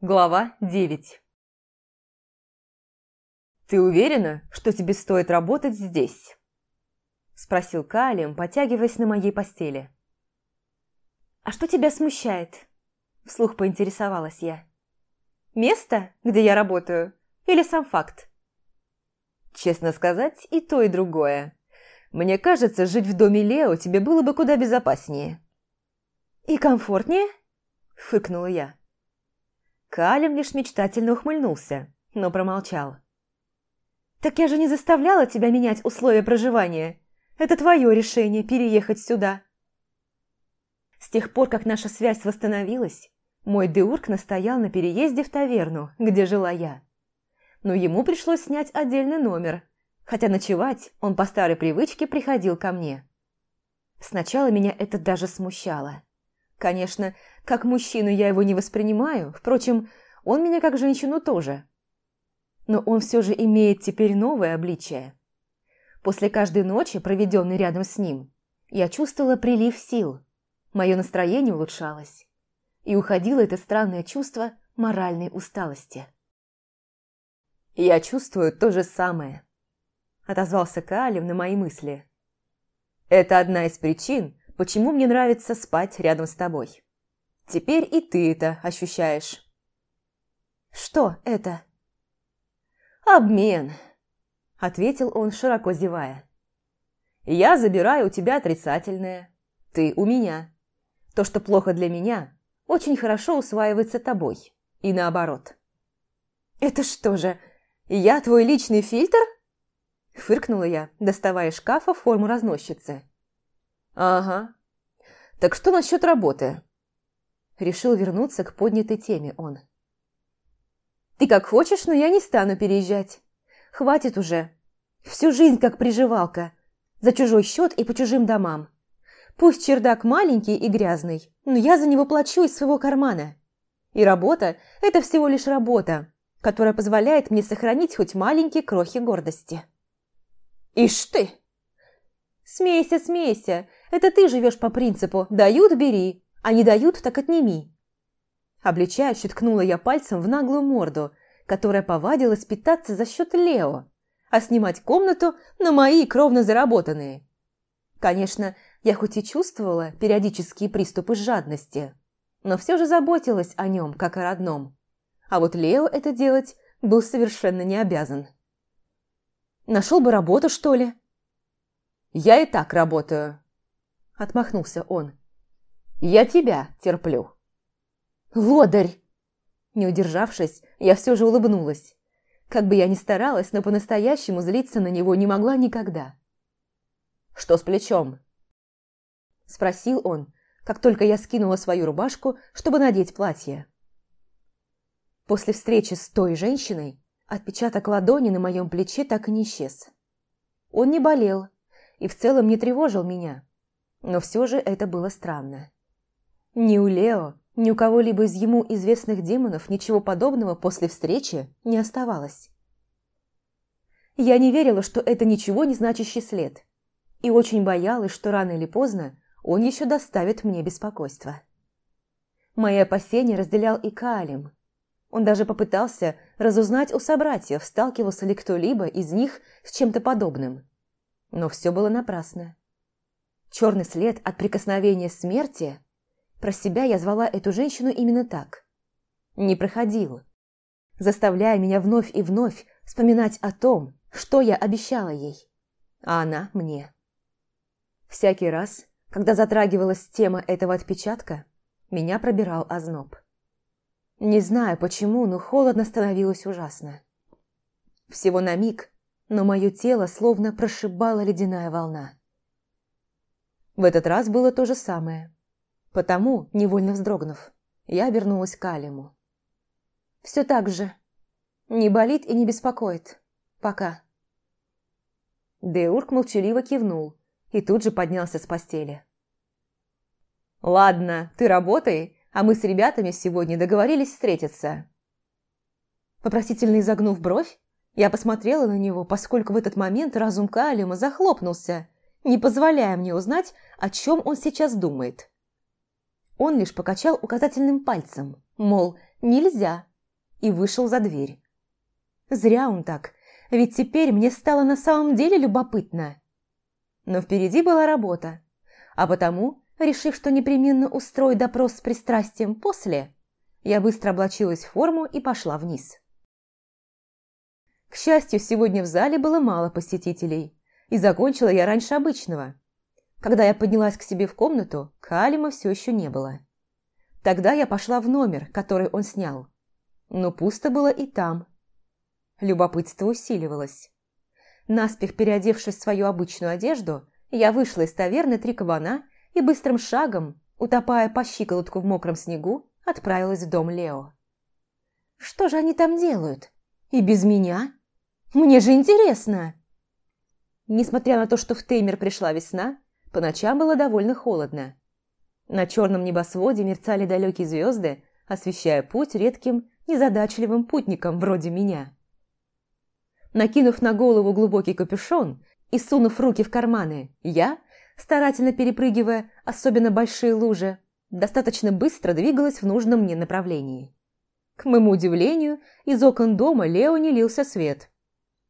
Глава 9 «Ты уверена, что тебе стоит работать здесь?» Спросил Калим, потягиваясь на моей постели. «А что тебя смущает?» Вслух поинтересовалась я. «Место, где я работаю, или сам факт?» «Честно сказать, и то, и другое. Мне кажется, жить в доме Лео тебе было бы куда безопаснее». «И комфортнее?» – фыркнула я. Калим лишь мечтательно ухмыльнулся, но промолчал. «Так я же не заставляла тебя менять условия проживания. Это твое решение переехать сюда». С тех пор, как наша связь восстановилась, мой Деурк настоял на переезде в таверну, где жила я. Но ему пришлось снять отдельный номер, хотя ночевать он по старой привычке приходил ко мне. Сначала меня это даже смущало. Конечно, как мужчину я его не воспринимаю, впрочем, он меня как женщину тоже. Но он все же имеет теперь новое обличие. После каждой ночи, проведенной рядом с ним, я чувствовала прилив сил. Мое настроение улучшалось. И уходило это странное чувство моральной усталости. «Я чувствую то же самое», – отозвался Калим на мои мысли. «Это одна из причин, почему мне нравится спать рядом с тобой. Теперь и ты это ощущаешь». «Что это?» «Обмен», – ответил он, широко зевая. «Я забираю у тебя отрицательное, ты у меня. То, что плохо для меня, очень хорошо усваивается тобой, и наоборот». «Это что же, я твой личный фильтр?» Фыркнула я, доставая из шкафа форму разносчицы. «Ага. Так что насчет работы?» Решил вернуться к поднятой теме он. «Ты как хочешь, но я не стану переезжать. Хватит уже. Всю жизнь как приживалка. За чужой счет и по чужим домам. Пусть чердак маленький и грязный, но я за него плачу из своего кармана. И работа – это всего лишь работа, которая позволяет мне сохранить хоть маленькие крохи гордости». «Ишь ты!» «Смейся, смейся, это ты живешь по принципу «дают – бери», а не дают – так отними». Обличающе ткнула я пальцем в наглую морду, которая повадилась питаться за счет Лео, а снимать комнату на мои кровно заработанные. Конечно, я хоть и чувствовала периодические приступы жадности, но все же заботилась о нем, как о родном. А вот Лео это делать был совершенно не обязан. «Нашел бы работу, что ли?» «Я и так работаю», Отмахнулся он. «Я тебя терплю». «Лодырь!» Не удержавшись, я все же улыбнулась. Как бы я ни старалась, но по-настоящему злиться на него не могла никогда. «Что с плечом?» Спросил он, как только я скинула свою рубашку, чтобы надеть платье. После встречи с той женщиной отпечаток ладони на моем плече так и не исчез. Он не болел и в целом не тревожил меня, но все же это было странно. Ни у Лео, ни у кого-либо из ему известных демонов ничего подобного после встречи не оставалось. Я не верила, что это ничего не значащий след, и очень боялась, что рано или поздно он еще доставит мне беспокойство. Мои опасения разделял и Каалим. Он даже попытался разузнать у собратьев, сталкивался ли кто-либо из них с чем-то подобным. Но все было напрасно. Черный след от прикосновения смерти. Про себя я звала эту женщину именно так. Не проходил, заставляя меня вновь и вновь вспоминать о том, что я обещала ей, а она мне. Всякий раз, когда затрагивалась тема этого отпечатка, меня пробирал озноб. Не знаю почему, но холодно становилось ужасно. Всего на миг, но мое тело словно прошибала ледяная волна. В этот раз было то же самое. Потому, невольно вздрогнув, я вернулась к Алиму. «Все так же. Не болит и не беспокоит. Пока». Деурк молчаливо кивнул и тут же поднялся с постели. «Ладно, ты работай, а мы с ребятами сегодня договорились встретиться». Попросительно изогнув бровь, я посмотрела на него, поскольку в этот момент разум Калима захлопнулся – не позволяя мне узнать, о чем он сейчас думает. Он лишь покачал указательным пальцем, мол, нельзя, и вышел за дверь. Зря он так, ведь теперь мне стало на самом деле любопытно. Но впереди была работа, а потому, решив, что непременно устрою допрос с пристрастием после, я быстро облачилась в форму и пошла вниз. К счастью, сегодня в зале было мало посетителей, и закончила я раньше обычного. Когда я поднялась к себе в комнату, Калима все еще не было. Тогда я пошла в номер, который он снял. Но пусто было и там. Любопытство усиливалось. Наспех переодевшись в свою обычную одежду, я вышла из таверны «Три кабана» и быстрым шагом, утопая по щиколотку в мокром снегу, отправилась в дом Лео. «Что же они там делают? И без меня? Мне же интересно!» Несмотря на то, что в Теймер пришла весна, по ночам было довольно холодно. На черном небосводе мерцали далекие звезды, освещая путь редким, незадачливым путникам вроде меня. Накинув на голову глубокий капюшон и сунув руки в карманы, я, старательно перепрыгивая особенно большие лужи, достаточно быстро двигалась в нужном мне направлении. К моему удивлению, из окон дома Лео не лился свет.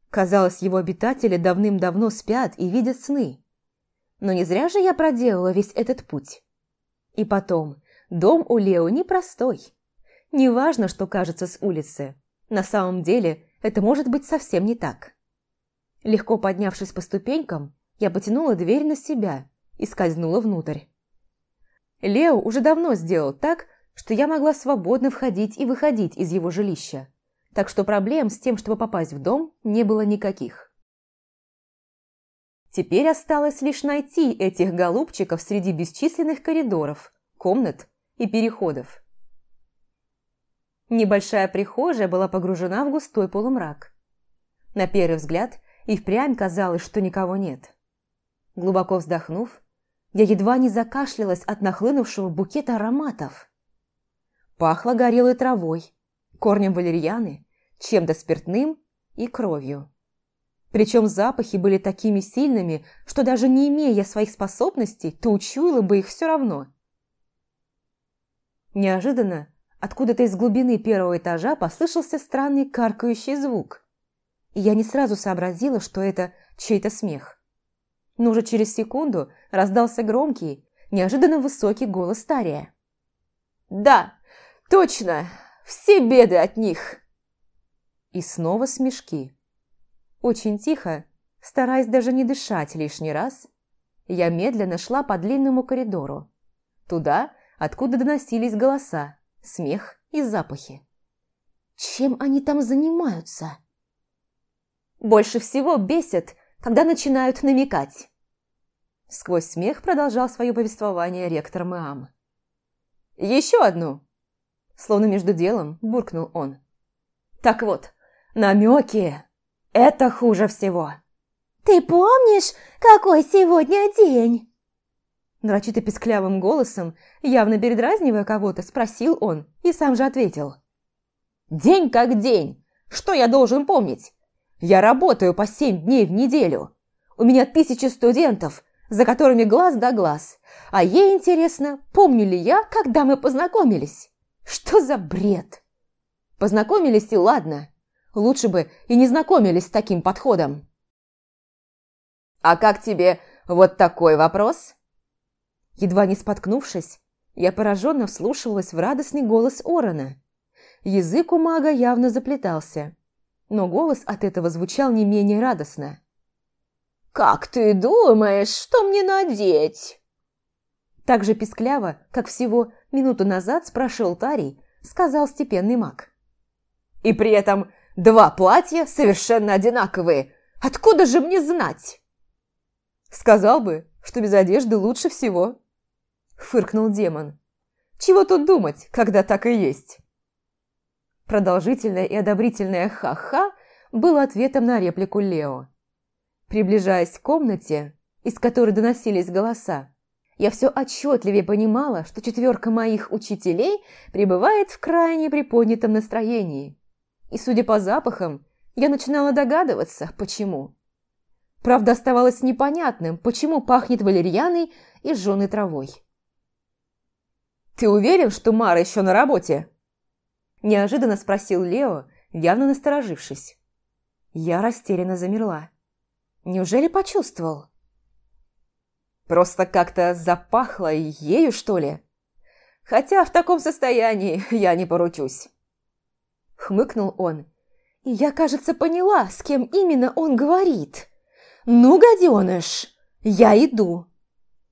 Казалось, его обитатели давным-давно спят и видят сны. Но не зря же я проделала весь этот путь. И потом, дом у Лео непростой. Неважно, что кажется с улицы. На самом деле, это может быть совсем не так. Легко поднявшись по ступенькам, я потянула дверь на себя и скользнула внутрь. Лео уже давно сделал так, что я могла свободно входить и выходить из его жилища, так что проблем с тем, чтобы попасть в дом, не было никаких. Теперь осталось лишь найти этих голубчиков среди бесчисленных коридоров, комнат и переходов. Небольшая прихожая была погружена в густой полумрак. На первый взгляд и впрямь казалось, что никого нет. Глубоко вздохнув, я едва не закашлялась от нахлынувшего букета ароматов. Пахло горелой травой, корнем валерьяны, чем-то спиртным и кровью. Причем запахи были такими сильными, что даже не имея своих способностей, ты учуяла бы их все равно. Неожиданно откуда-то из глубины первого этажа послышался странный каркающий звук. И я не сразу сообразила, что это чей-то смех. Но уже через секунду раздался громкий, неожиданно высокий голос Тария. «Да, точно! Все беды от них!» И снова смешки. Очень тихо, стараясь даже не дышать лишний раз, я медленно шла по длинному коридору. Туда, откуда доносились голоса, смех и запахи. Чем они там занимаются? Больше всего бесит, когда начинают намекать. Сквозь смех продолжал свое повествование ректор Мэам. «Еще одну!» Словно между делом буркнул он. «Так вот, намеки!» Это хуже всего. «Ты помнишь, какой сегодня день?» Нарочито писклявым голосом, явно передразнивая кого-то, спросил он и сам же ответил. «День как день! Что я должен помнить? Я работаю по семь дней в неделю. У меня тысячи студентов, за которыми глаз да глаз. А ей интересно, помню ли я, когда мы познакомились? Что за бред? Познакомились и ладно. Лучше бы и не знакомились с таким подходом. «А как тебе вот такой вопрос?» Едва не споткнувшись, я пораженно вслушивалась в радостный голос Орона. Язык у мага явно заплетался, но голос от этого звучал не менее радостно. «Как ты думаешь, что мне надеть?» Так же пискляво, как всего минуту назад спрашивал Тарий, сказал степенный маг. «И при этом Два платья совершенно одинаковые. Откуда же мне знать? Сказал бы, что без одежды лучше всего. Фыркнул демон. Чего тут думать, когда так и есть? Продолжительное и одобрительное «ха-ха» было ответом на реплику Лео. Приближаясь к комнате, из которой доносились голоса, я все отчетливее понимала, что четверка моих учителей пребывает в крайне приподнятом настроении. И, судя по запахам, я начинала догадываться, почему. Правда, оставалось непонятным, почему пахнет валерьяной и жженой травой. «Ты уверен, что Мара еще на работе?» Неожиданно спросил Лео, явно насторожившись. Я растерянно замерла. Неужели почувствовал? Просто как-то запахло ею, что ли? Хотя в таком состоянии я не поручусь. Хмыкнул он. И я, кажется, поняла, с кем именно он говорит. Ну, гаденыш, я иду.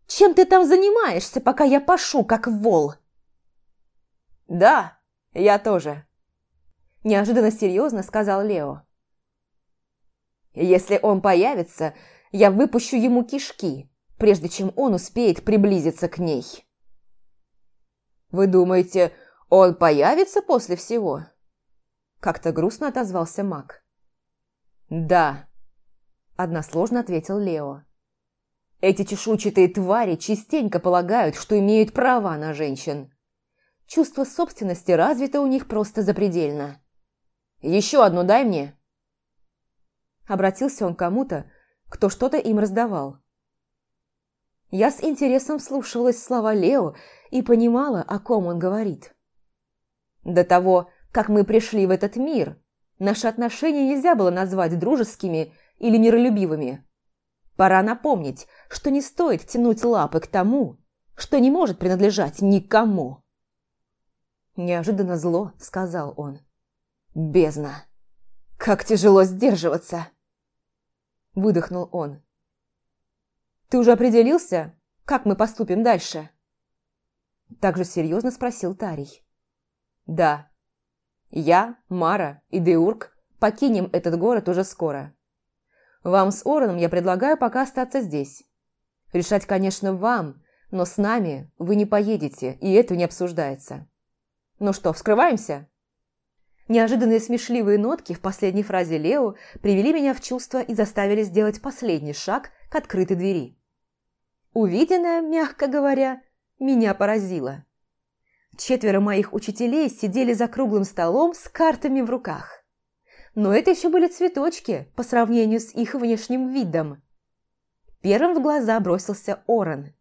Чем ты там занимаешься, пока я пашу, как вол? Да, я тоже. Неожиданно серьезно сказал Лео. Если он появится, я выпущу ему кишки, прежде чем он успеет приблизиться к ней. «Вы думаете, он появится после всего?» Как-то грустно отозвался маг. «Да», – односложно ответил Лео. «Эти чешуйчатые твари частенько полагают, что имеют права на женщин. Чувство собственности развито у них просто запредельно. Еще одну дай мне». Обратился он к кому-то, кто что-то им раздавал. Я с интересом вслушивалась слова Лео и понимала, о ком он говорит. До того, как мы пришли в этот мир, наши отношения нельзя было назвать дружескими или миролюбивыми. Пора напомнить, что не стоит тянуть лапы к тому, что не может принадлежать никому. Неожиданно зло сказал он. «Бездна! Как тяжело сдерживаться!» Выдохнул он. «Ты уже определился, как мы поступим дальше?» Также серьезно спросил Тарий. «Да. Я, Мара и Деург покинем этот город уже скоро. Вам с Ороном я предлагаю пока остаться здесь. Решать, конечно, вам, но с нами вы не поедете, и это не обсуждается. Ну что, вскрываемся?» Неожиданные смешливые нотки в последней фразе Лео привели меня в чувство и заставили сделать последний шаг к открытой двери. Увиденное, мягко говоря, меня поразило. Четверо моих учителей сидели за круглым столом с картами в руках. Но это еще были цветочки по сравнению с их внешним видом. Первым в глаза бросился Орен.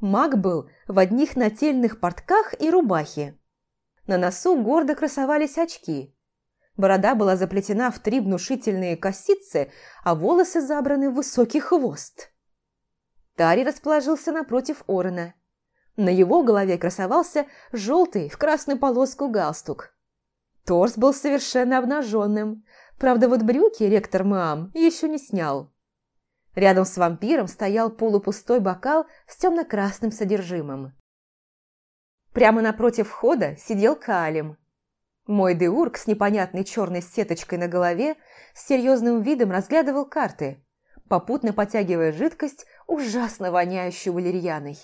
Маг был в одних нательных портках и рубахе. На носу гордо красовались очки. Борода была заплетена в три внушительные косицы, а волосы забраны в высокий хвост. Тари расположился напротив Орена. На его голове красовался желтый в красную полоску галстук. Торс был совершенно обнаженным, правда вот брюки ректор Маам еще не снял. Рядом с вампиром стоял полупустой бокал с темно-красным содержимым. Прямо напротив входа сидел Калим. Мой деург с непонятной черной сеточкой на голове с серьезным видом разглядывал карты, попутно потягивая жидкость, ужасно воняющую валерьяной.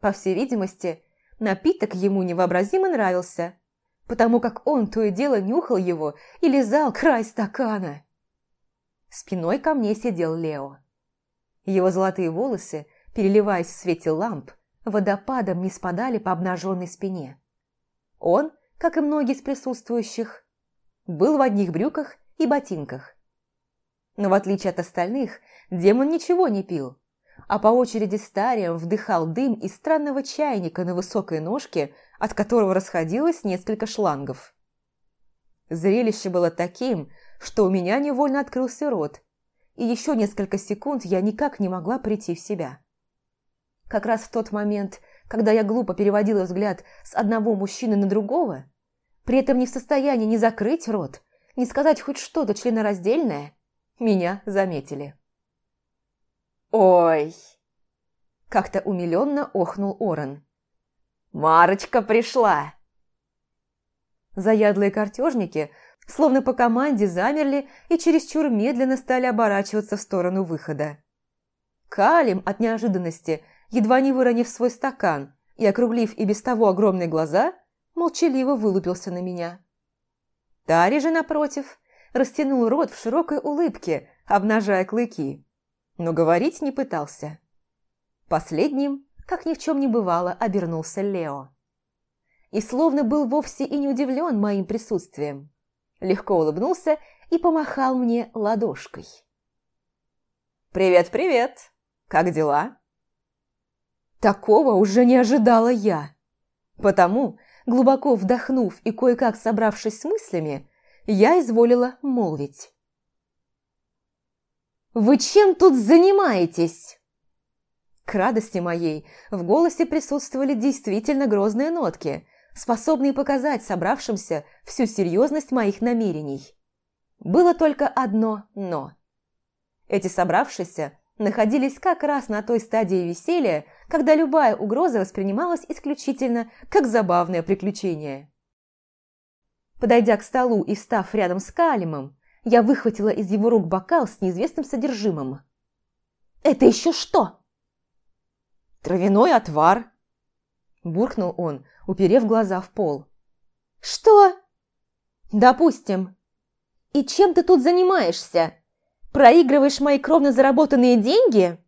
По всей видимости, напиток ему невообразимо нравился, потому как он то и дело нюхал его и лизал край стакана. Спиной ко мне сидел Лео. Его золотые волосы, переливаясь в свете ламп, водопадом не спадали по обнаженной спине. Он, как и многие из присутствующих, был в одних брюках и ботинках. Но в отличие от остальных, демон ничего не пил, а по очереди старием вдыхал дым из странного чайника на высокой ножке, от которого расходилось несколько шлангов. Зрелище было таким, что у меня невольно открылся рот, и еще несколько секунд я никак не могла прийти в себя. Как раз в тот момент, когда я глупо переводила взгляд с одного мужчины на другого, при этом не в состоянии ни закрыть рот, ни сказать хоть что-то членораздельное, меня заметили. «Ой!» – как-то умиленно охнул Орен. «Марочка пришла!» Заядлые картежники, словно по команде, замерли и чересчур медленно стали оборачиваться в сторону выхода. Калим от неожиданности, едва не выронив свой стакан и округлив и без того огромные глаза, молчаливо вылупился на меня. Тари же, напротив, растянул рот в широкой улыбке, обнажая клыки но говорить не пытался. Последним, как ни в чем не бывало, обернулся Лео. И словно был вовсе и не удивлен моим присутствием. Легко улыбнулся и помахал мне ладошкой. «Привет, привет! Как дела?» Такого уже не ожидала я. Потому, глубоко вдохнув и кое-как собравшись с мыслями, я изволила молвить. «Вы чем тут занимаетесь?» К радости моей в голосе присутствовали действительно грозные нотки, способные показать собравшимся всю серьезность моих намерений. Было только одно «но». Эти собравшиеся находились как раз на той стадии веселья, когда любая угроза воспринималась исключительно как забавное приключение. Подойдя к столу и встав рядом с Калимом, я выхватила из его рук бокал с неизвестным содержимым. «Это еще что?» «Травяной отвар», – буркнул он, уперев глаза в пол. «Что?» «Допустим. И чем ты тут занимаешься? Проигрываешь мои кровно заработанные деньги?»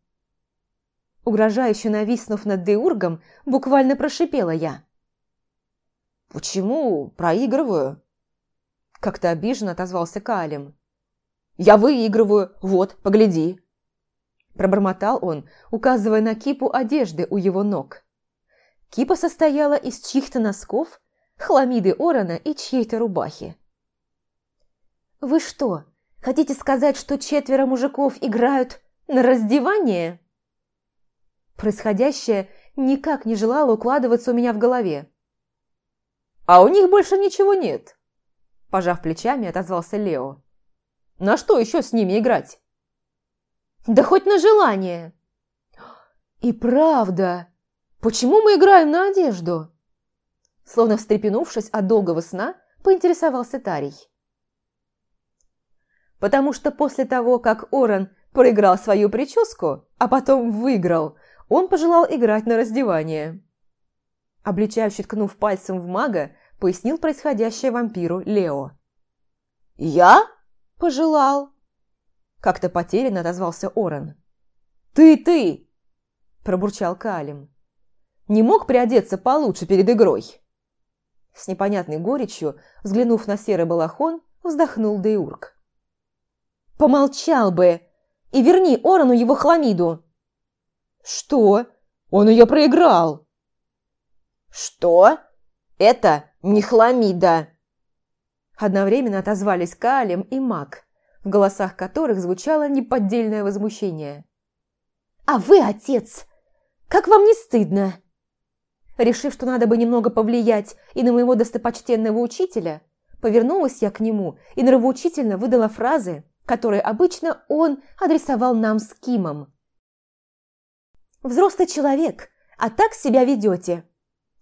Угрожающе нависнув над Деургом, буквально прошипела я. «Почему проигрываю?» Как-то обиженно отозвался Калим. «Я выигрываю, вот, погляди!» Пробормотал он, указывая на кипу одежды у его ног. Кипа состояла из чьих-то носков, хламиды Орона и чьей-то рубахи. «Вы что, хотите сказать, что четверо мужиков играют на раздевание?» Происходящее никак не желало укладываться у меня в голове. «А у них больше ничего нет», – пожав плечами, отозвался Лео. «На что еще с ними играть?» «Да хоть на желание!» «И правда, почему мы играем на одежду?» Словно встрепенувшись от долгого сна, поинтересовался Тарий. «Потому что после того, как Оран проиграл свою прическу, а потом выиграл, он пожелал играть на раздевание». Обличающе ткнув пальцем в мага, пояснил происходящее вампиру Лео. «Я?» – пожелал. Как-то потерянно отозвался Орен. «Ты, ты!» – пробурчал Калим. «Не мог приодеться получше перед игрой?» С непонятной горечью, взглянув на серый балахон, вздохнул Деург. «Помолчал бы! И верни Орану его хламиду!» «Что? Он ее проиграл!» «Что? Это не хламида!» Одновременно отозвались Калем и Мак, в голосах которых звучало неподдельное возмущение. «А вы, отец, как вам не стыдно?» Решив, что надо бы немного повлиять и на моего достопочтенного учителя, повернулась я к нему и нравоучительно выдала фразы, которые обычно он адресовал нам с Кимом. «Взрослый человек, а так себя ведете.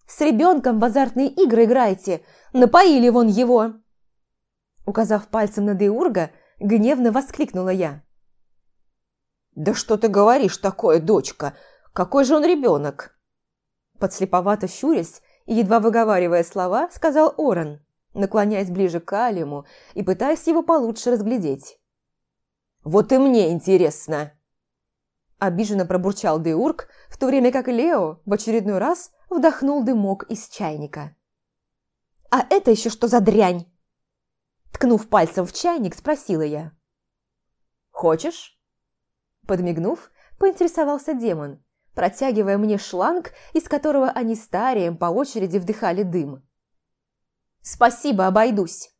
С ребенком в азартные игры играете. Напоили вон его!» Указав пальцем на Деурга, гневно воскликнула я. «Да что ты говоришь такое, дочка? Какой же он ребенок?» Подслеповато щурясь и едва выговаривая слова, сказал Орен, наклоняясь ближе к Алиму и пытаясь его получше разглядеть. «Вот и мне интересно!» Обиженно пробурчал Деург, в то время как Лео в очередной раз вдохнул дымок из чайника. «А это еще что за дрянь?» Ткнув пальцем в чайник, спросила я. «Хочешь?» Подмигнув, поинтересовался демон, протягивая мне шланг, из которого они старием по очереди вдыхали дым. «Спасибо, обойдусь.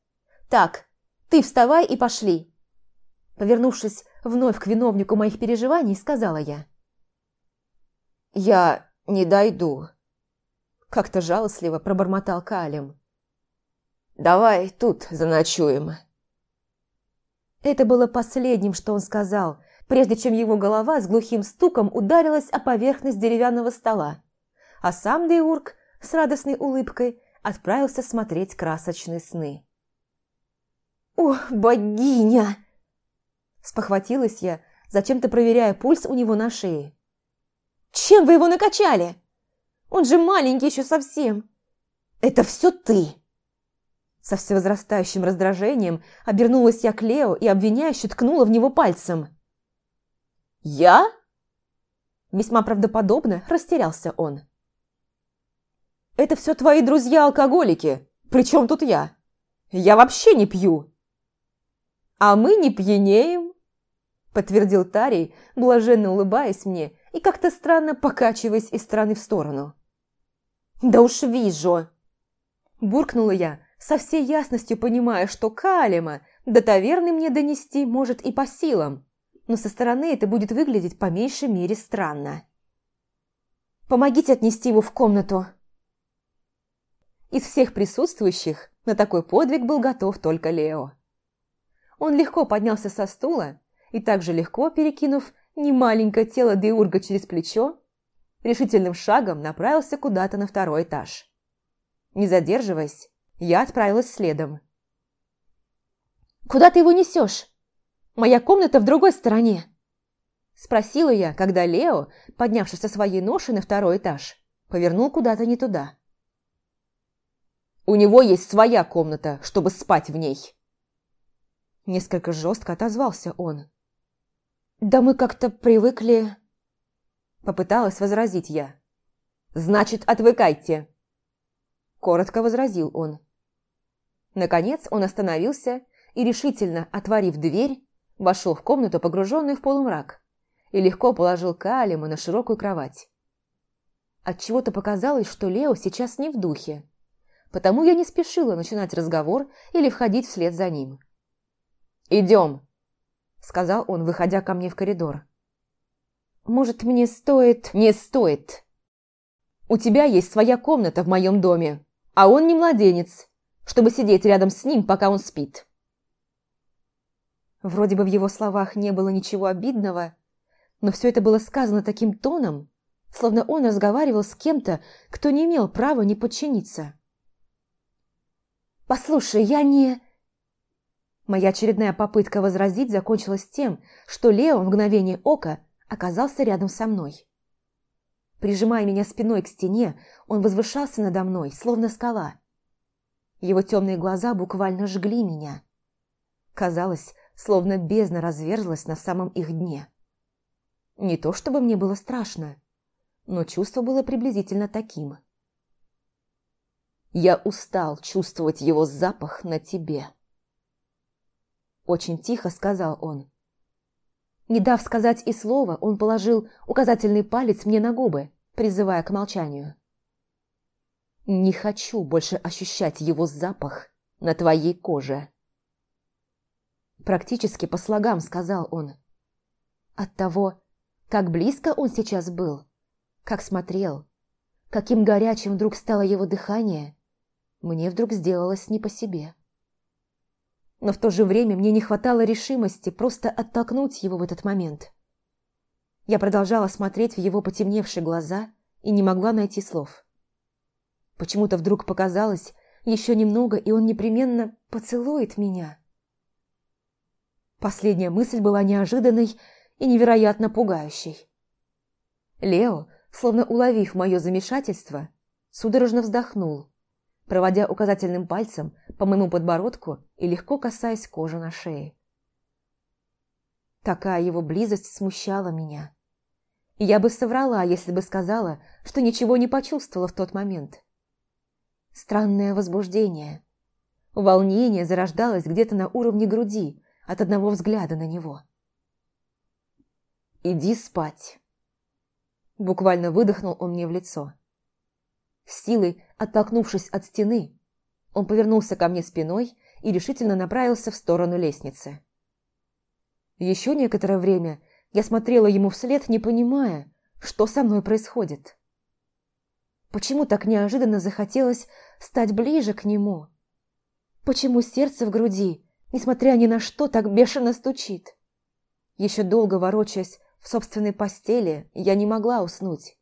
Так, ты вставай и пошли!» Повернувшись вновь к виновнику моих переживаний, сказала я. «Я не дойду», как-то жалостливо пробормотал Калим. «Давай тут заночуем». Это было последним, что он сказал, прежде чем его голова с глухим стуком ударилась о поверхность деревянного стола, а сам Деург с радостной улыбкой отправился смотреть красочные сны. «О, богиня!» Спохватилась я, зачем-то проверяя пульс у него на шее. «Чем вы его накачали?» Он же маленький еще совсем. Это все ты. Со всевозрастающим раздражением обернулась я к Лео и обвиняюще ткнула в него пальцем. «Я?» Весьма правдоподобно растерялся он. «Это все твои друзья-алкоголики. Причем тут я? Я вообще не пью». «А мы не пьянеем», – подтвердил Тарий, блаженно улыбаясь мне и как-то странно покачиваясь из стороны в сторону. «Да уж вижу!» Буркнула я, со всей ясностью понимая, что Калима до таверны мне донести может и по силам, но со стороны это будет выглядеть по меньшей мере странно. «Помогите отнести его в комнату!» Из всех присутствующих на такой подвиг был готов только Лео. Он легко поднялся со стула и также легко, перекинув немаленькое тело Деурга через плечо, решительным шагом направился куда-то на второй этаж. Не задерживаясь, я отправилась следом. «Куда ты его несешь? Моя комната в другой стороне!» Спросила я, когда Лео, поднявшись со своей ноши на второй этаж, повернул куда-то не туда. «У него есть своя комната, чтобы спать в ней!» Несколько жестко отозвался он. «Да мы как-то привыкли...» Попыталась возразить я. «Значит, отвыкайте!» Коротко возразил он. Наконец он остановился и, решительно отворив дверь, вошел в комнату, погруженную в полумрак, и легко положил Калима на широкую кровать. Отчего-то показалось, что Лео сейчас не в духе, потому я не спешила начинать разговор или входить вслед за ним. «Идем!» – сказал он, выходя ко мне в коридор. «Может, мне стоит...» «Не стоит! У тебя есть своя комната в моем доме, а он не младенец, чтобы сидеть рядом с ним, пока он спит». Вроде бы в его словах не было ничего обидного, но все это было сказано таким тоном, словно он разговаривал с кем-то, кто не имел права не подчиниться. «Послушай, я не...» Моя очередная попытка возразить закончилась тем, что Лео в мгновение ока оказался рядом со мной. Прижимая меня спиной к стене, он возвышался надо мной, словно скала. Его темные глаза буквально жгли меня. Казалось, словно бездна разверзлась на самом их дне. Не то чтобы мне было страшно, но чувство было приблизительно таким. «Я устал чувствовать его запах на тебе». Очень тихо сказал он. Не дав сказать и слова, он положил указательный палец мне на губы, призывая к молчанию. «Не хочу больше ощущать его запах на твоей коже». Практически по слогам сказал он. От того, как близко он сейчас был, как смотрел, каким горячим вдруг стало его дыхание, мне вдруг сделалось не по себе но в то же время мне не хватало решимости просто оттолкнуть его в этот момент. Я продолжала смотреть в его потемневшие глаза и не могла найти слов. Почему-то вдруг показалось, еще немного, и он непременно поцелует меня. Последняя мысль была неожиданной и невероятно пугающей. Лео, словно уловив мое замешательство, судорожно вздохнул проводя указательным пальцем по моему подбородку и легко касаясь кожи на шее. Такая его близость смущала меня. Я бы соврала, если бы сказала, что ничего не почувствовала в тот момент. Странное возбуждение. Волнение зарождалось где-то на уровне груди от одного взгляда на него. «Иди спать!» Буквально выдохнул он мне в лицо. С силой оттолкнувшись от стены, он повернулся ко мне спиной и решительно направился в сторону лестницы. Еще некоторое время я смотрела ему вслед, не понимая, что со мной происходит. Почему так неожиданно захотелось стать ближе к нему? Почему сердце в груди, несмотря ни на что, так бешено стучит? Еще долго ворочаясь в собственной постели, я не могла уснуть,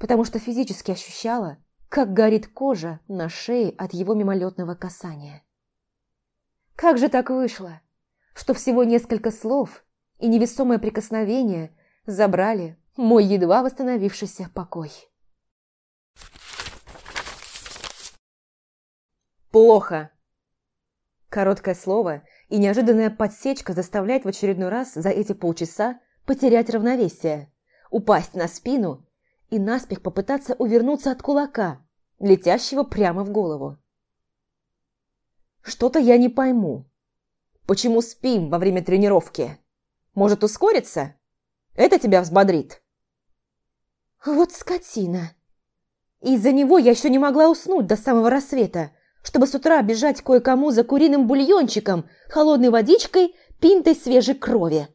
потому что физически ощущала, как горит кожа на шее от его мимолетного касания. Как же так вышло, что всего несколько слов и невесомое прикосновение забрали мой едва восстановившийся покой? Плохо. Короткое слово и неожиданная подсечка заставляет в очередной раз за эти полчаса потерять равновесие, упасть на спину и наспех попытаться увернуться от кулака, летящего прямо в голову. «Что-то я не пойму. Почему спим во время тренировки? Может, ускориться? Это тебя взбодрит?» «Вот скотина! Из-за него я еще не могла уснуть до самого рассвета, чтобы с утра бежать кое-кому за куриным бульончиком, холодной водичкой, пинтой свежей крови.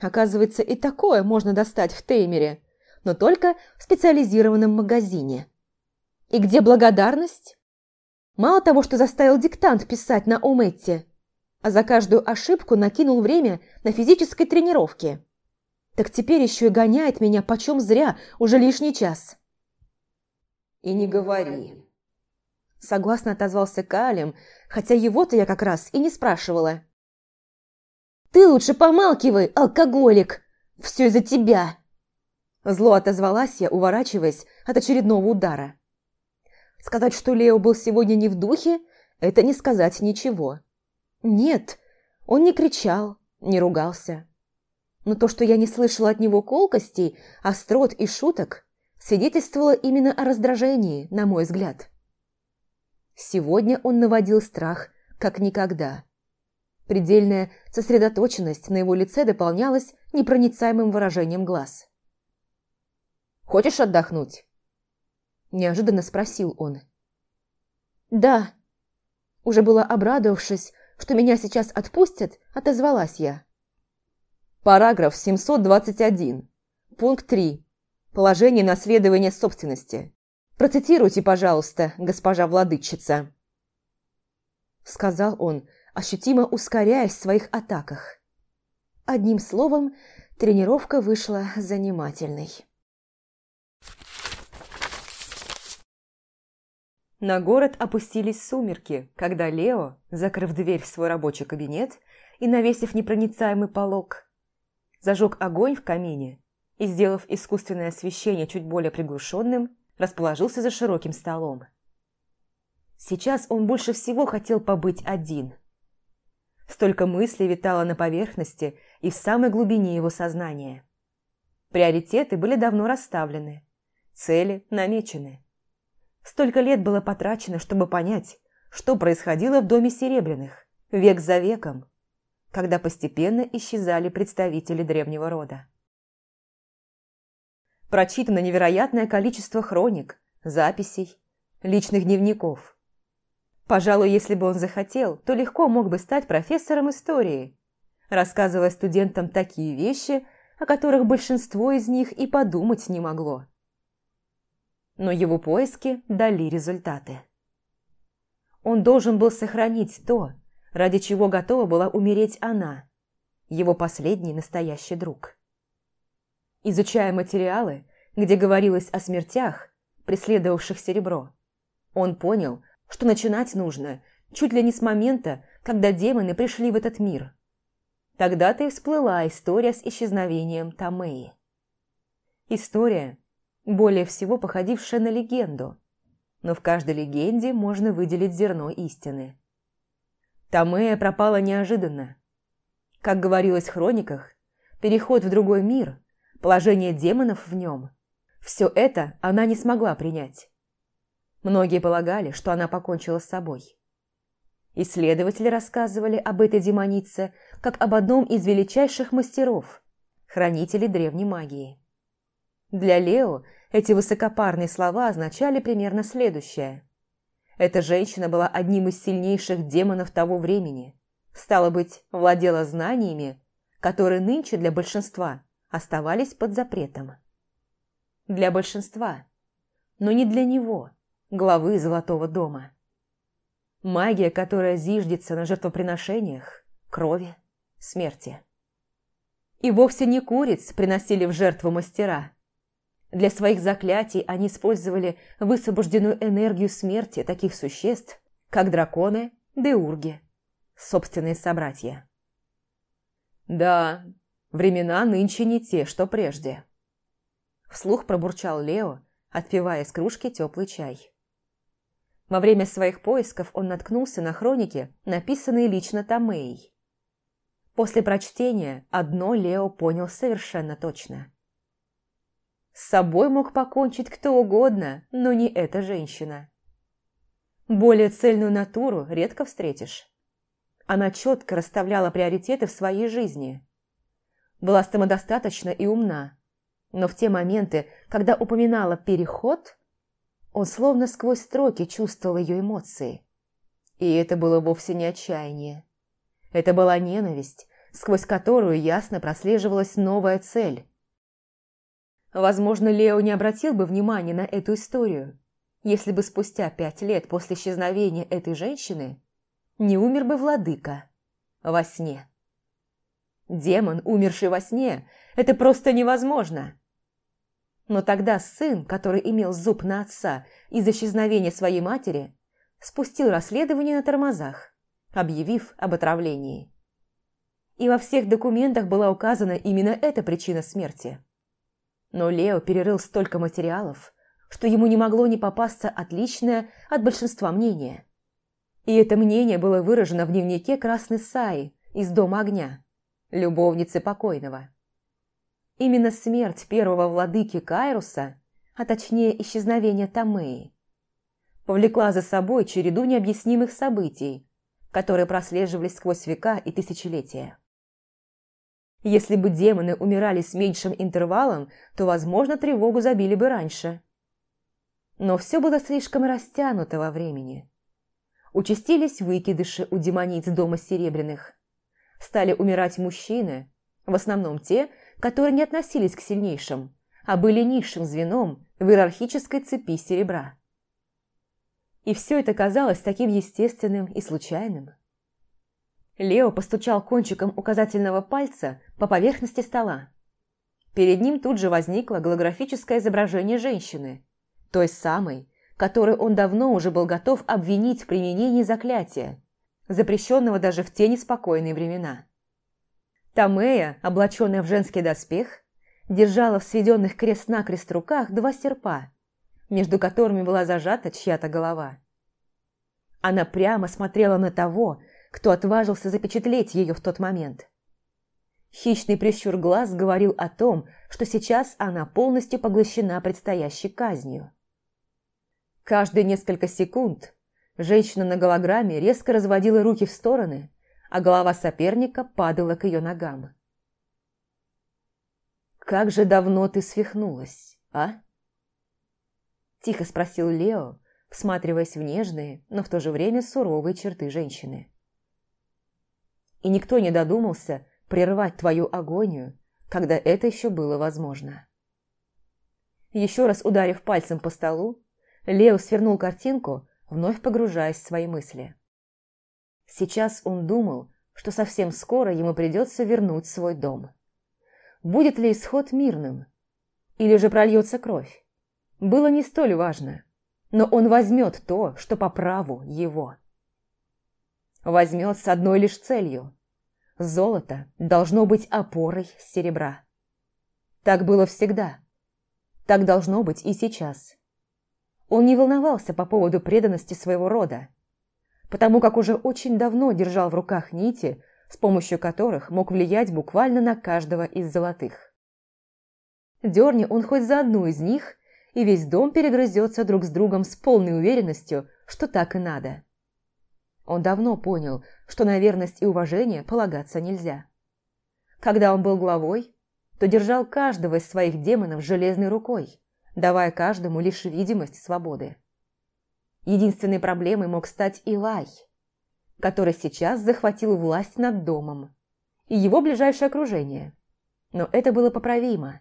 Оказывается, и такое можно достать в Теймере, но только в специализированном магазине. И где благодарность? Мало того, что заставил диктант писать на Ометте, а за каждую ошибку накинул время на физической тренировке. Так теперь еще и гоняет меня почем зря уже лишний час. «И не говори», – согласно отозвался Калем, хотя его-то я как раз и не спрашивала. «Ты лучше помалкивай, алкоголик! Все из-за тебя!» Зло отозвалась я, уворачиваясь от очередного удара. Сказать, что Лео был сегодня не в духе, это не сказать ничего. Нет, он не кричал, не ругался. Но то, что я не слышала от него колкостей, острот и шуток, свидетельствовало именно о раздражении, на мой взгляд. Сегодня он наводил страх, как никогда. Предельная сосредоточенность на его лице дополнялась непроницаемым выражением глаз. «Хочешь отдохнуть?» Неожиданно спросил он. «Да». Уже была обрадовавшись, что меня сейчас отпустят, отозвалась я. Параграф 721. Пункт 3. Положение наследования собственности. Процитируйте, пожалуйста, госпожа владычица. Сказал он, ощутимо ускоряясь в своих атаках. Одним словом, тренировка вышла занимательной. На город опустились сумерки, когда Лео, закрыв дверь в свой рабочий кабинет и навесив непроницаемый полог, зажег огонь в камине и, сделав искусственное освещение чуть более приглушенным, расположился за широким столом. Сейчас он больше всего хотел побыть один. Столько мыслей витало на поверхности и в самой глубине его сознания. Приоритеты были давно расставлены, цели намечены. Столько лет было потрачено, чтобы понять, что происходило в доме Серебряных, век за веком, когда постепенно исчезали представители древнего рода. Прочитано невероятное количество хроник, записей, личных дневников. Пожалуй, если бы он захотел, то легко мог бы стать профессором истории, рассказывая студентам такие вещи, о которых большинство из них и подумать не могло но его поиски дали результаты. Он должен был сохранить то, ради чего готова была умереть она, его последний настоящий друг. Изучая материалы, где говорилось о смертях, преследовавших серебро, он понял, что начинать нужно чуть ли не с момента, когда демоны пришли в этот мир. Тогда-то и всплыла история с исчезновением Тамеи. История, более всего походившая на легенду, но в каждой легенде можно выделить зерно истины. Тамея пропала неожиданно. Как говорилось в хрониках, переход в другой мир, положение демонов в нем – все это она не смогла принять. Многие полагали, что она покончила с собой. Исследователи рассказывали об этой демонице как об одном из величайших мастеров, хранителей древней магии. Для Лео эти высокопарные слова означали примерно следующее. Эта женщина была одним из сильнейших демонов того времени. Стало быть, владела знаниями, которые нынче для большинства оставались под запретом. Для большинства, но не для него, главы Золотого дома. Магия, которая зиждется на жертвоприношениях, крови, смерти. И вовсе не куриц приносили в жертву мастера – для своих заклятий они использовали высвобожденную энергию смерти таких существ, как драконы, деурги, собственные собратья. «Да, времена нынче не те, что прежде», – вслух пробурчал Лео, отпивая из кружки теплый чай. Во время своих поисков он наткнулся на хроники, написанные лично Томеей. После прочтения одно Лео понял совершенно точно – с собой мог покончить кто угодно, но не эта женщина. Более цельную натуру редко встретишь. Она четко расставляла приоритеты в своей жизни. Была самодостаточна и умна, но в те моменты, когда упоминала переход, Он словно сквозь строки чувствовал ее эмоции. И это было вовсе не отчаяние. Это была ненависть, сквозь которую ясно прослеживалась новая цель. Возможно, Лео не обратил бы внимания на эту историю, если бы спустя пять лет после исчезновения этой женщины не умер бы владыка во сне. Демон, умерший во сне, это просто невозможно. Но тогда сын, который имел зуб на отца из исчезновения своей матери, спустил расследование на тормозах, объявив об отравлении. И во всех документах была указана именно эта причина смерти. Но Лео перерыл столько материалов, что ему не могло не попасться отличное от большинства мнение. И это мнение было выражено в дневнике Красной Саи из Дома огня, любовницы покойного. Именно смерть первого владыки Кайруса, а точнее исчезновение Тамеи, повлекла за собой череду необъяснимых событий, которые прослеживались сквозь века и тысячелетия. Если бы демоны умирали с меньшим интервалом, то, возможно, тревогу забили бы раньше. Но все было слишком растянуто во времени. Участились выкидыши у демониц Дома Серебряных. Стали умирать мужчины, в основном те, которые не относились к сильнейшим, а были низшим звеном в иерархической цепи серебра. И все это казалось таким естественным и случайным. Лео постучал кончиком указательного пальца по поверхности стола. Перед ним тут же возникло голографическое изображение женщины, той самой, которую он давно уже был готов обвинить в применении заклятия, запрещенного даже в те неспокойные времена. Тамея, облаченная в женский доспех, держала в сведенных крест-накрест руках два серпа, между которыми была зажата чья-то голова. Она прямо смотрела на того, кто отважился запечатлеть ее в тот момент. Хищный прищур глаз говорил о том, что сейчас она полностью поглощена предстоящей казнью. Каждые несколько секунд женщина на голограмме резко разводила руки в стороны, а голова соперника падала к ее ногам. «Как же давно ты свихнулась, а?» Тихо спросил Лео, всматриваясь в нежные, но в то же время суровые черты женщины. И никто не додумался прервать твою агонию, когда это еще было возможно. Еще раз ударив пальцем по столу, Лео свернул картинку, вновь погружаясь в свои мысли. Сейчас он думал, что совсем скоро ему придется вернуть свой дом. Будет ли исход мирным? Или же прольется кровь? Было не столь важно, но он возьмет то, что по праву его. Возьмет с одной лишь целью. Золото должно быть опорой серебра. Так было всегда. Так должно быть и сейчас. Он не волновался по поводу преданности своего рода потому как уже очень давно держал в руках нити, с помощью которых мог влиять буквально на каждого из золотых. Дерни он хоть за одну из них, и весь дом перегрызется друг с другом с полной уверенностью, что так и надо. Он давно понял, что на верность и уважение полагаться нельзя. Когда он был главой, то держал каждого из своих демонов железной рукой, давая каждому лишь видимость свободы. Единственной проблемой мог стать Илай, который сейчас захватил власть над домом и его ближайшее окружение. Но это было поправимо.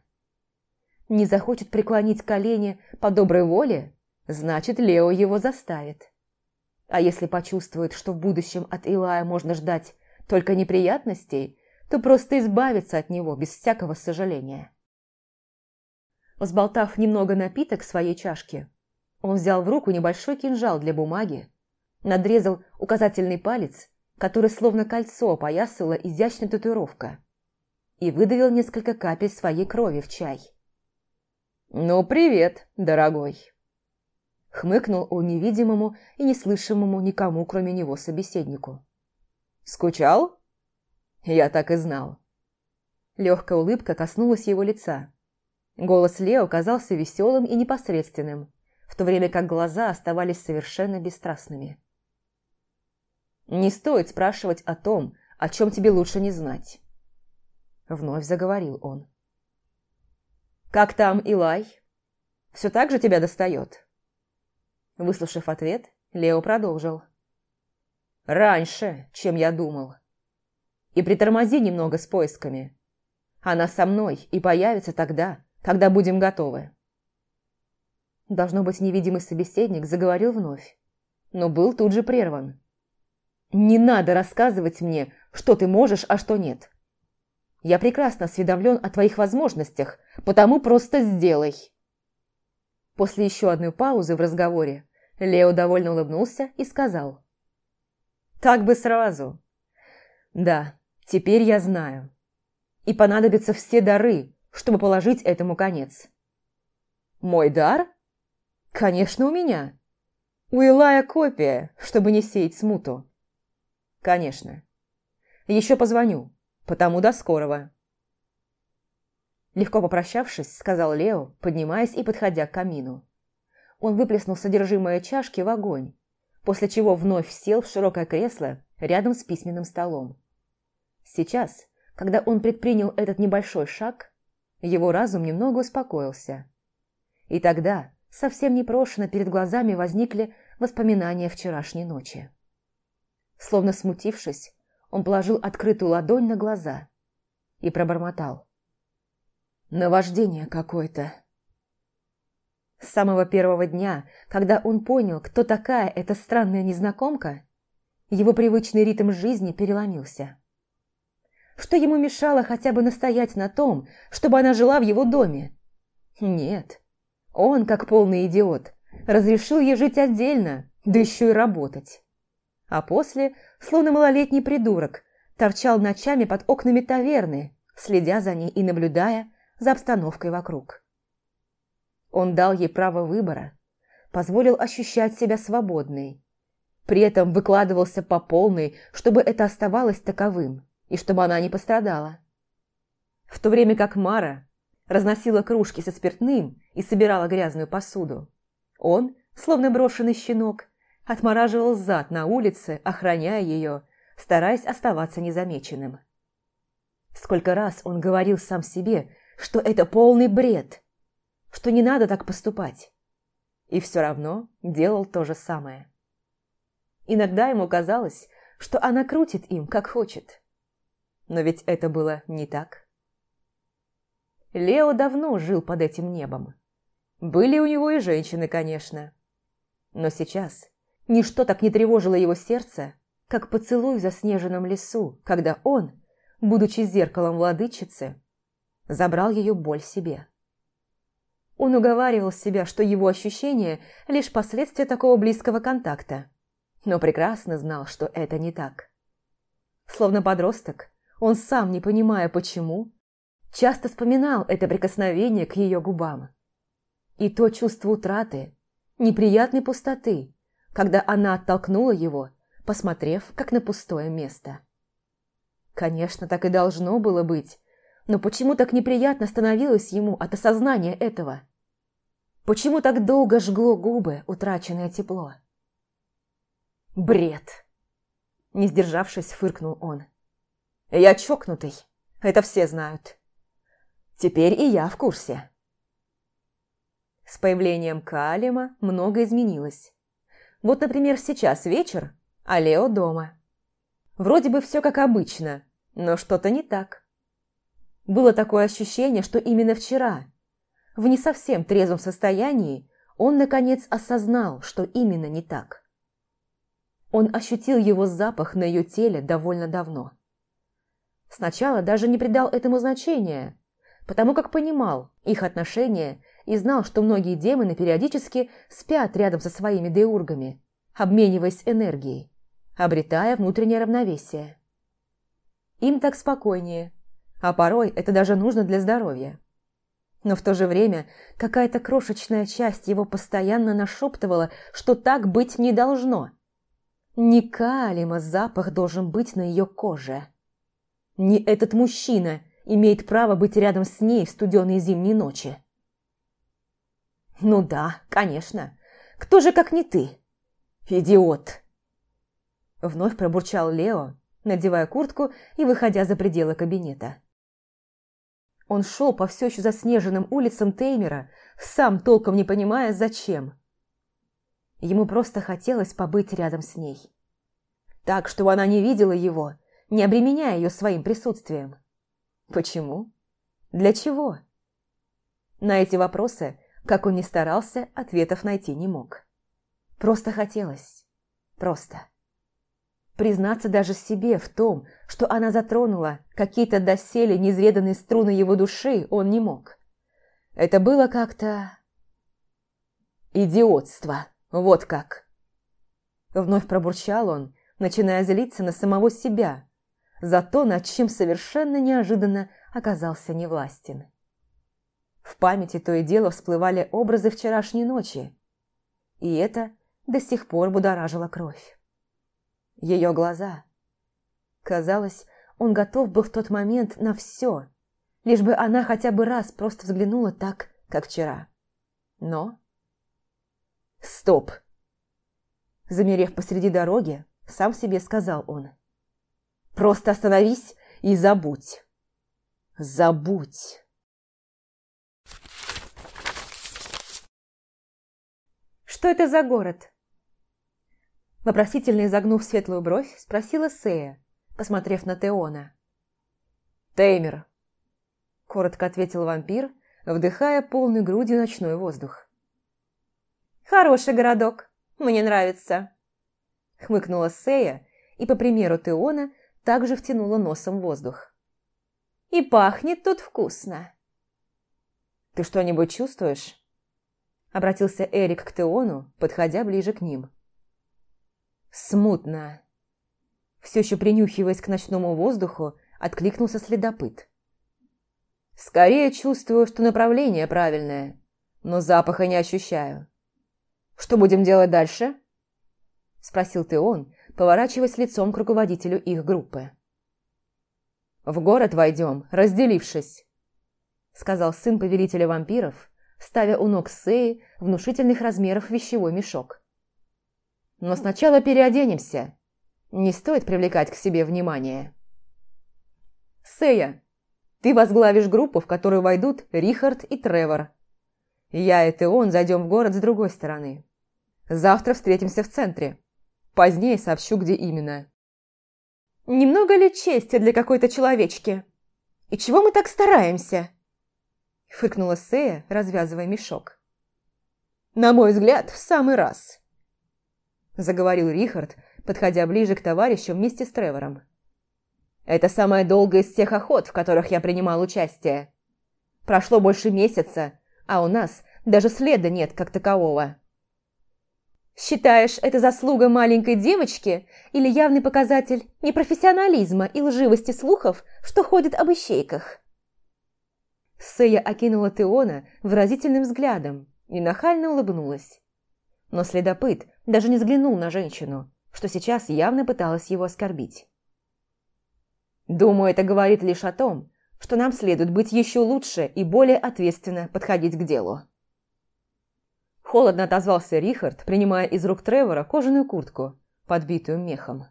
Не захочет преклонить колени по доброй воле, значит, Лео его заставит. А если почувствует, что в будущем от Илая можно ждать только неприятностей, то просто избавиться от него без всякого сожаления. Взболтав немного напиток своей чашке, он взял в руку небольшой кинжал для бумаги, надрезал указательный палец, который словно кольцо опоясывала изящная татуировка, и выдавил несколько капель своей крови в чай. «Ну, привет, дорогой!» Хмыкнул он невидимому и неслышимому никому, кроме него, собеседнику. «Скучал?» «Я так и знал». Легкая улыбка коснулась его лица. Голос Лео казался веселым и непосредственным, в то время как глаза оставались совершенно бесстрастными. «Не стоит спрашивать о том, о чем тебе лучше не знать», — вновь заговорил он. «Как там Илай? Все так же тебя достает?» Выслушав ответ, Лео продолжил. «Раньше, чем я думал. И притормози немного с поисками. Она со мной и появится тогда, когда будем готовы». Должно быть, невидимый собеседник заговорил вновь, но был тут же прерван. «Не надо рассказывать мне, что ты можешь, а что нет. Я прекрасно осведомлен о твоих возможностях, потому просто сделай». После еще одной паузы в разговоре Лео довольно улыбнулся и сказал. «Так бы сразу. Да, теперь я знаю. И понадобятся все дары, чтобы положить этому конец». «Мой дар?» «Конечно, у меня. У Илая копия, чтобы не сеять смуту». «Конечно. Еще позвоню, потому до скорого». Легко попрощавшись, сказал Лео, поднимаясь и подходя к камину. Он выплеснул содержимое чашки в огонь, после чего вновь сел в широкое кресло рядом с письменным столом. Сейчас, когда он предпринял этот небольшой шаг, его разум немного успокоился. И тогда совсем непрошено перед глазами возникли воспоминания вчерашней ночи. Словно смутившись, он положил открытую ладонь на глаза и пробормотал. «Наваждение какое-то». С самого первого дня, когда он понял, кто такая эта странная незнакомка, его привычный ритм жизни переломился. Что ему мешало хотя бы настоять на том, чтобы она жила в его доме? Нет. Он, как полный идиот, разрешил ей жить отдельно, да еще и работать. А после, словно малолетний придурок, торчал ночами под окнами таверны, следя за ней и наблюдая за обстановкой вокруг. Он дал ей право выбора, позволил ощущать себя свободной. При этом выкладывался по полной, чтобы это оставалось таковым, и чтобы она не пострадала. В то время как Мара разносила кружки со спиртным и собирала грязную посуду, он, словно брошенный щенок, отмораживал зад на улице, охраняя ее, стараясь оставаться незамеченным. Сколько раз он говорил сам себе, что это полный бред – что не надо так поступать. И все равно делал то же самое. Иногда ему казалось, что она крутит им, как хочет. Но ведь это было не так. Лео давно жил под этим небом. Были у него и женщины, конечно. Но сейчас ничто так не тревожило его сердце, как поцелуй в заснеженном лесу, когда он, будучи зеркалом владычицы, забрал ее боль себе. Он уговаривал себя, что его ощущение – лишь последствия такого близкого контакта. Но прекрасно знал, что это не так. Словно подросток, он сам, не понимая почему, часто вспоминал это прикосновение к ее губам. И то чувство утраты, неприятной пустоты, когда она оттолкнула его, посмотрев, как на пустое место. Конечно, так и должно было быть, но почему так неприятно становилось ему от осознания этого? Почему так долго жгло губы утраченное тепло? Бред! Не сдержавшись, фыркнул он. Я чокнутый, это все знают. Теперь и я в курсе. С появлением Калима много изменилось. Вот, например, сейчас вечер, а Лео дома. Вроде бы все как обычно, но что-то не так. Было такое ощущение, что именно вчера, в не совсем трезвом состоянии, он, наконец, осознал, что именно не так. Он ощутил его запах на ее теле довольно давно. Сначала даже не придал этому значения, потому как понимал их отношения и знал, что многие демоны периодически спят рядом со своими деургами, обмениваясь энергией, обретая внутреннее равновесие. Им так спокойнее – а порой это даже нужно для здоровья. Но в то же время какая-то крошечная часть его постоянно нашептывала, что так быть не должно. Не Калима запах должен быть на ее коже. Не этот мужчина имеет право быть рядом с ней в студеные зимние ночи. «Ну да, конечно. Кто же, как не ты? Идиот!» Вновь пробурчал Лео, надевая куртку и выходя за пределы кабинета. Он шел по все еще заснеженным улицам Теймера, сам толком не понимая, зачем. Ему просто хотелось побыть рядом с ней. Так, чтобы она не видела его, не обременяя ее своим присутствием. Почему? Для чего? На эти вопросы, как он ни старался, ответов найти не мог. Просто хотелось. Просто. Признаться даже себе в том, что она затронула какие-то доселе неизведанные струны его души, он не мог. Это было как-то... Идиотство. Вот как. Вновь пробурчал он, начиная злиться на самого себя, за то, над чем совершенно неожиданно оказался невластен. В памяти то и дело всплывали образы вчерашней ночи, и это до сих пор будоражило кровь. Ее глаза. Казалось, он готов был в тот момент на все, лишь бы она хотя бы раз просто взглянула так, как вчера. Но... Стоп! Замерев посреди дороги, сам себе сказал он. Просто остановись и забудь. Забудь. «Что это за город?» Вопросительно изогнув светлую бровь, спросила Сея, посмотрев на Теона. «Теймер», – коротко ответил вампир, вдыхая полной грудью ночной воздух. «Хороший городок, мне нравится», – хмыкнула Сея и, по примеру Теона, также втянула носом воздух. «И пахнет тут вкусно». «Ты что-нибудь чувствуешь?» Обратился Эрик к Теону, подходя ближе к ним. «Смутно». Все еще принюхиваясь к ночному воздуху, откликнулся следопыт. «Скорее чувствую, что направление правильное, но запаха не ощущаю. Что будем делать дальше?» Спросил Теон, поворачиваясь лицом к руководителю их группы. «В город войдем, разделившись», — сказал сын повелителя вампиров, ставя у ног Сеи внушительных размеров вещевой мешок. «Но сначала переоденемся. Не стоит привлекать к себе внимание». «Сея, ты возглавишь группу, в которую войдут Рихард и Тревор. Я и Теон зайдем в город с другой стороны. Завтра встретимся в центре. Позднее сообщу, где именно». «Немного ли чести для какой-то человечки? И чего мы так стараемся?» – фыркнула Сея, развязывая мешок. «На мой взгляд, в самый раз», – заговорил Рихард, подходя ближе к товарищу вместе с Тревором. «Это самая долгая из всех охот, в которых я принимал участие. Прошло больше месяца, а у нас даже следа нет как такового». «Считаешь, это заслуга маленькой девочки или явный показатель непрофессионализма и лживости слухов, что ходит об ищейках?» Сэя окинула Теона выразительным взглядом и нахально улыбнулась. Но следопыт даже не взглянул на женщину, что сейчас явно пыталась его оскорбить. «Думаю, это говорит лишь о том, что нам следует быть еще лучше и более ответственно подходить к делу». Холодно отозвался Рихард, принимая из рук Тревора кожаную куртку, подбитую мехом.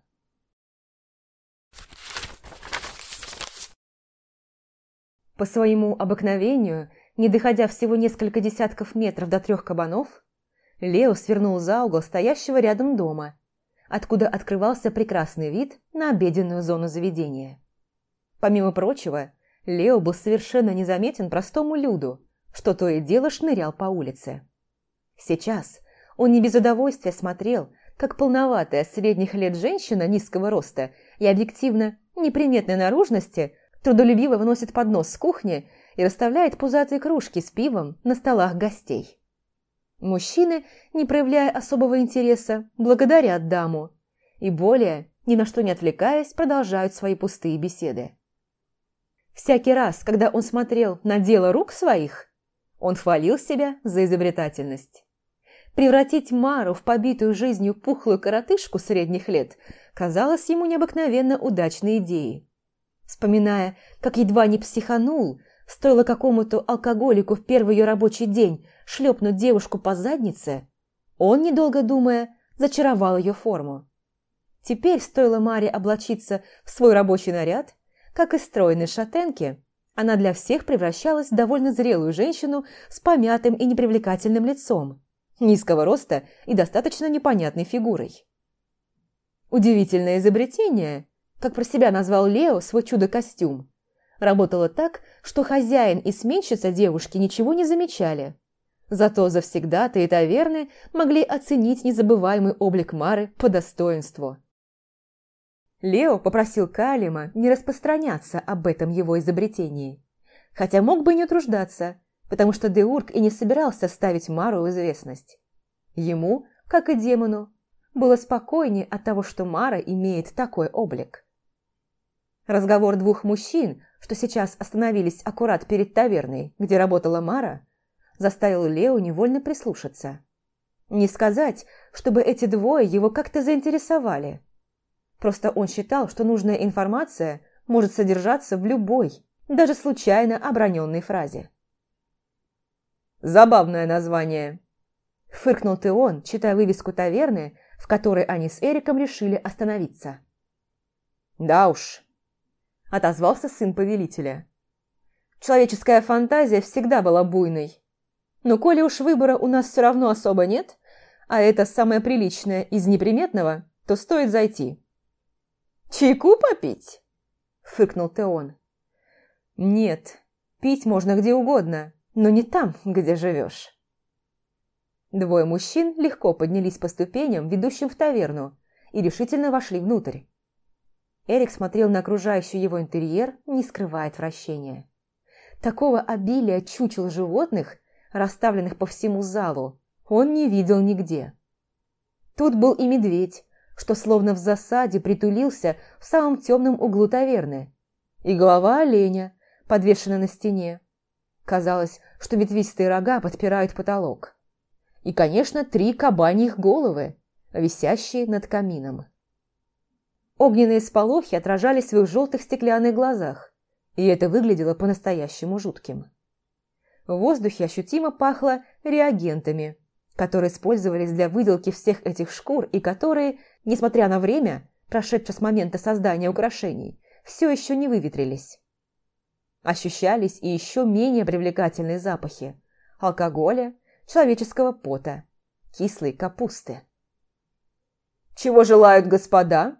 По своему обыкновению, не доходя всего несколько десятков метров до трех кабанов, Лео свернул за угол стоящего рядом дома, откуда открывался прекрасный вид на обеденную зону заведения. Помимо прочего, Лео был совершенно незаметен простому люду, что то и дело шнырял по улице. Сейчас он не без удовольствия смотрел, как полноватая средних лет женщина низкого роста и объективно неприметной наружности – трудолюбиво выносит поднос с кухни и расставляет пузатые кружки с пивом на столах гостей. Мужчины, не проявляя особого интереса, благодарят даму и более, ни на что не отвлекаясь, продолжают свои пустые беседы. Всякий раз, когда он смотрел на дело рук своих, он хвалил себя за изобретательность. Превратить Мару в побитую жизнью пухлую коротышку средних лет казалось ему необыкновенно удачной идеей. Вспоминая, как едва не психанул, стоило какому-то алкоголику в первый ее рабочий день шлепнуть девушку по заднице, он, недолго думая, зачаровал ее форму. Теперь стоило Маре облачиться в свой рабочий наряд, как и стройной шатенки, она для всех превращалась в довольно зрелую женщину с помятым и непривлекательным лицом, низкого роста и достаточно непонятной фигурой. Удивительное изобретение, как про себя назвал Лео свой чудо-костюм, работало так, что хозяин и сменщица девушки ничего не замечали. Зато завсегда-то и таверны могли оценить незабываемый облик Мары по достоинству. Лео попросил Калима не распространяться об этом его изобретении, хотя мог бы не утруждаться, потому что Деург и не собирался ставить Мару в известность. Ему, как и демону, было спокойнее от того, что Мара имеет такой облик. Разговор двух мужчин, что сейчас остановились аккурат перед таверной, где работала Мара, заставил Лео невольно прислушаться. Не сказать, чтобы эти двое его как-то заинтересовали. Просто он считал, что нужная информация может содержаться в любой, даже случайно оброненной фразе. «Забавное название», – фыркнул Теон, читая вывеску таверны, в которой они с Эриком решили остановиться. «Да уж», – отозвался сын повелителя. «Человеческая фантазия всегда была буйной. Но коли уж выбора у нас все равно особо нет, а это самое приличное из неприметного, то стоит зайти». «Чайку попить?» – фыркнул Теон. «Нет, пить можно где угодно, но не там, где живешь». Двое мужчин легко поднялись по ступеням, ведущим в таверну, и решительно вошли внутрь. Эрик смотрел на окружающий его интерьер, не скрывая отвращения. Такого обилия чучел животных, расставленных по всему залу, он не видел нигде. Тут был и медведь, что словно в засаде притулился в самом темном углу таверны, и голова оленя, подвешенная на стене. Казалось, что ветвистые рога подпирают потолок и, конечно, три кабаньих головы, висящие над камином. Огненные сполохи отражались в их желтых стеклянных глазах, и это выглядело по-настоящему жутким. В воздухе ощутимо пахло реагентами, которые использовались для выделки всех этих шкур и которые, несмотря на время, прошедшее с момента создания украшений, все еще не выветрились. Ощущались и еще менее привлекательные запахи – алкоголя, человеческого пота, кислой капусты. «Чего желают господа?»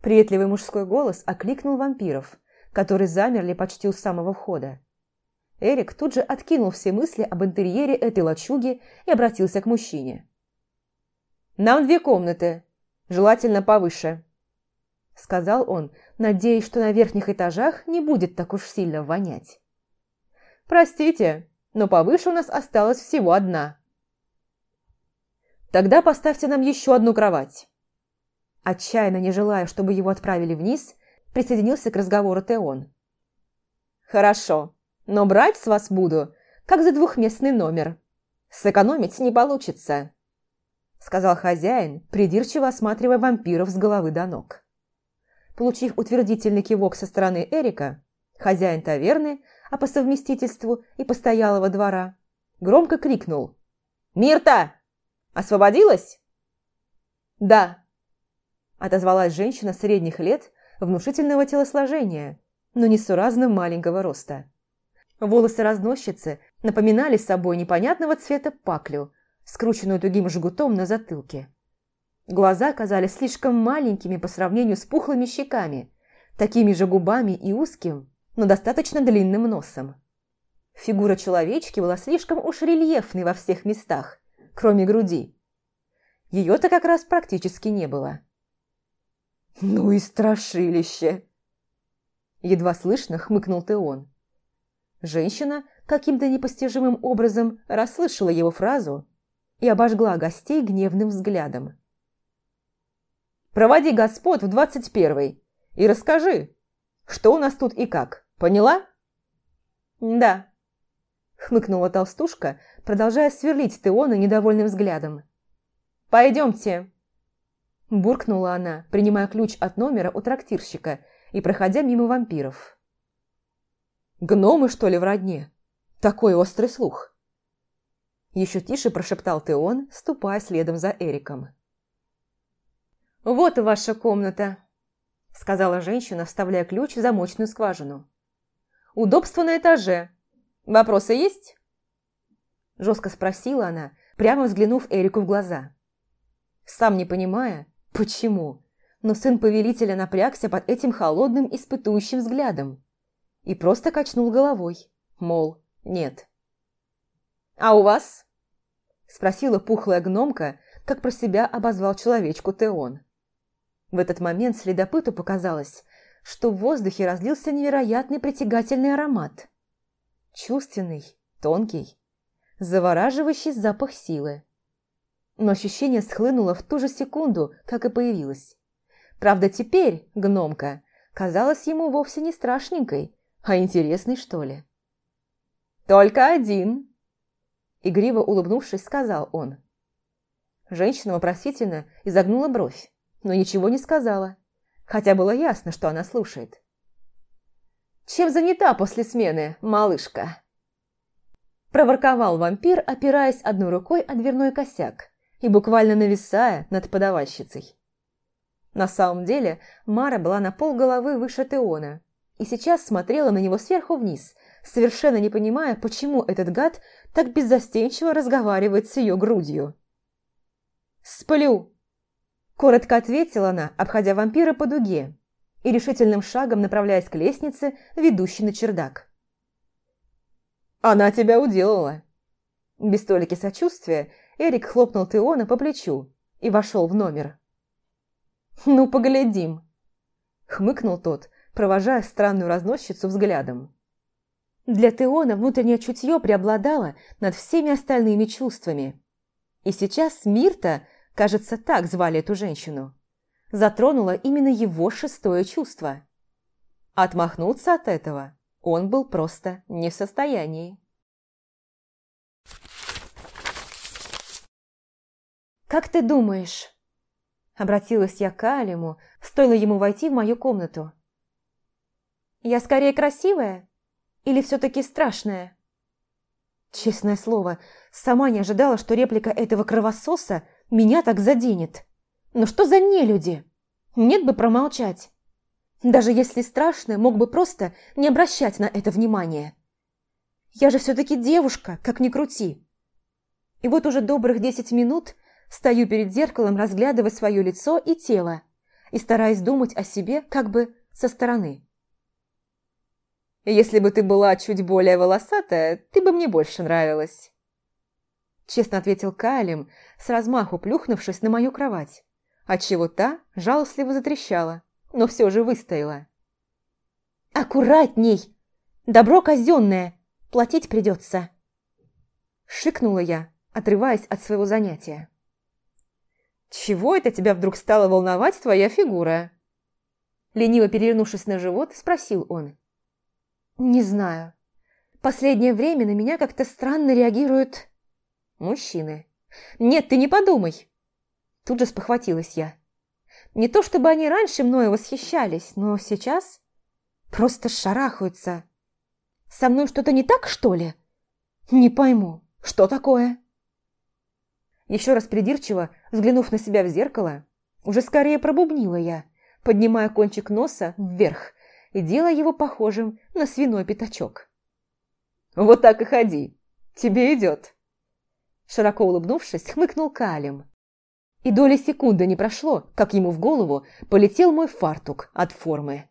Приветливый мужской голос окликнул вампиров, которые замерли почти у самого входа. Эрик тут же откинул все мысли об интерьере этой лачуги и обратился к мужчине. «Нам две комнаты, желательно повыше», — сказал он, надеясь, что на верхних этажах не будет так уж сильно вонять. «Простите, но повыше у нас осталась всего одна. Тогда поставьте нам еще одну кровать. Отчаянно не желая, чтобы его отправили вниз, присоединился к разговору Теон. Хорошо, но брать с вас буду, как за двухместный номер. Сэкономить не получится, сказал хозяин, придирчиво осматривая вампиров с головы до ног. Получив утвердительный кивок со стороны Эрика, хозяин таверны а по совместительству и постоялого двора, громко крикнул. «Мирта! Освободилась?» «Да», – отозвалась женщина средних лет, внушительного телосложения, но несуразно маленького роста. Волосы разносчицы напоминали собой непонятного цвета паклю, скрученную тугим жгутом на затылке. Глаза казались слишком маленькими по сравнению с пухлыми щеками, такими же губами и узким, но достаточно длинным носом. Фигура человечки была слишком уж рельефной во всех местах, кроме груди. Ее-то как раз практически не было. «Ну и страшилище!» Едва слышно хмыкнул Теон. Женщина каким-то непостижимым образом расслышала его фразу и обожгла гостей гневным взглядом. «Проводи господ в двадцать первый и расскажи, что у нас тут и как? Поняла?» «Да», – хмыкнула толстушка, продолжая сверлить Теона недовольным взглядом. «Пойдемте», – буркнула она, принимая ключ от номера у трактирщика и проходя мимо вампиров. «Гномы, что ли, в родне? Такой острый слух!» Еще тише прошептал Теон, ступая следом за Эриком. «Вот и ваша комната», – сказала женщина, вставляя ключ в замочную скважину. «Удобство на этаже. Вопросы есть?» Жестко спросила она, прямо взглянув Эрику в глаза. Сам не понимая, почему, но сын повелителя напрягся под этим холодным испытующим взглядом и просто качнул головой, мол, нет. «А у вас?» – спросила пухлая гномка, как про себя обозвал человечку Теон. В этот момент следопыту показалось, что в воздухе разлился невероятный притягательный аромат. Чувственный, тонкий, завораживающий запах силы. Но ощущение схлынуло в ту же секунду, как и появилось. Правда, теперь гномка казалась ему вовсе не страшненькой, а интересной, что ли. «Только один!» Игриво улыбнувшись, сказал он. Женщина вопросительно изогнула бровь, но ничего не сказала, хотя было ясно, что она слушает. «Чем занята после смены, малышка?» Проворковал вампир, опираясь одной рукой о дверной косяк и буквально нависая над подавальщицей. На самом деле Мара была на пол головы выше Теона и сейчас смотрела на него сверху вниз, совершенно не понимая, почему этот гад так беззастенчиво разговаривает с ее грудью. «Сплю!» – коротко ответила она, обходя вампира по дуге и решительным шагом направляясь к лестнице, ведущей на чердак. «Она тебя уделала!» Без толики сочувствия Эрик хлопнул Теона по плечу и вошел в номер. «Ну, поглядим!» – хмыкнул тот, провожая странную разносчицу взглядом. Для Теона внутреннее чутье преобладало над всеми остальными чувствами. И сейчас Мирта, кажется, так звали эту женщину, затронула именно его шестое чувство. Отмахнуться от этого он был просто не в состоянии. «Как ты думаешь?» Обратилась я к Алиму, стоило ему войти в мою комнату. «Я скорее красивая или все-таки страшная?» Честное слово, сама не ожидала, что реплика этого кровососа меня так заденет. Но что за нелюди? Нет бы промолчать. Даже если страшно, мог бы просто не обращать на это внимания. Я же все-таки девушка, как ни крути. И вот уже добрых десять минут стою перед зеркалом, разглядывая свое лицо и тело, и стараясь думать о себе как бы со стороны. «Если бы ты была чуть более волосатая, ты бы мне больше нравилась», честно ответил Калим, с размаху плюхнувшись на мою кровать, отчего та жалостливо затрещала но все же выстояла. «Аккуратней! Добро казенное! Платить придется!» Шикнула я, отрываясь от своего занятия. «Чего это тебя вдруг стало волновать твоя фигура?» Лениво перевернувшись на живот, спросил он. «Не знаю. Последнее время на меня как-то странно реагируют мужчины. Нет, ты не подумай!» Тут же спохватилась я. Не то чтобы они раньше мною восхищались, но сейчас просто шарахаются. Со мной что-то не так, что ли? Не пойму, что такое? Еще раз придирчиво, взглянув на себя в зеркало, уже скорее пробубнила я, поднимая кончик носа вверх и делая его похожим на свиной пятачок. «Вот так и ходи, тебе идет!» Широко улыбнувшись, хмыкнул Калим, и доли секунды не прошло, как ему в голову полетел мой фартук от формы.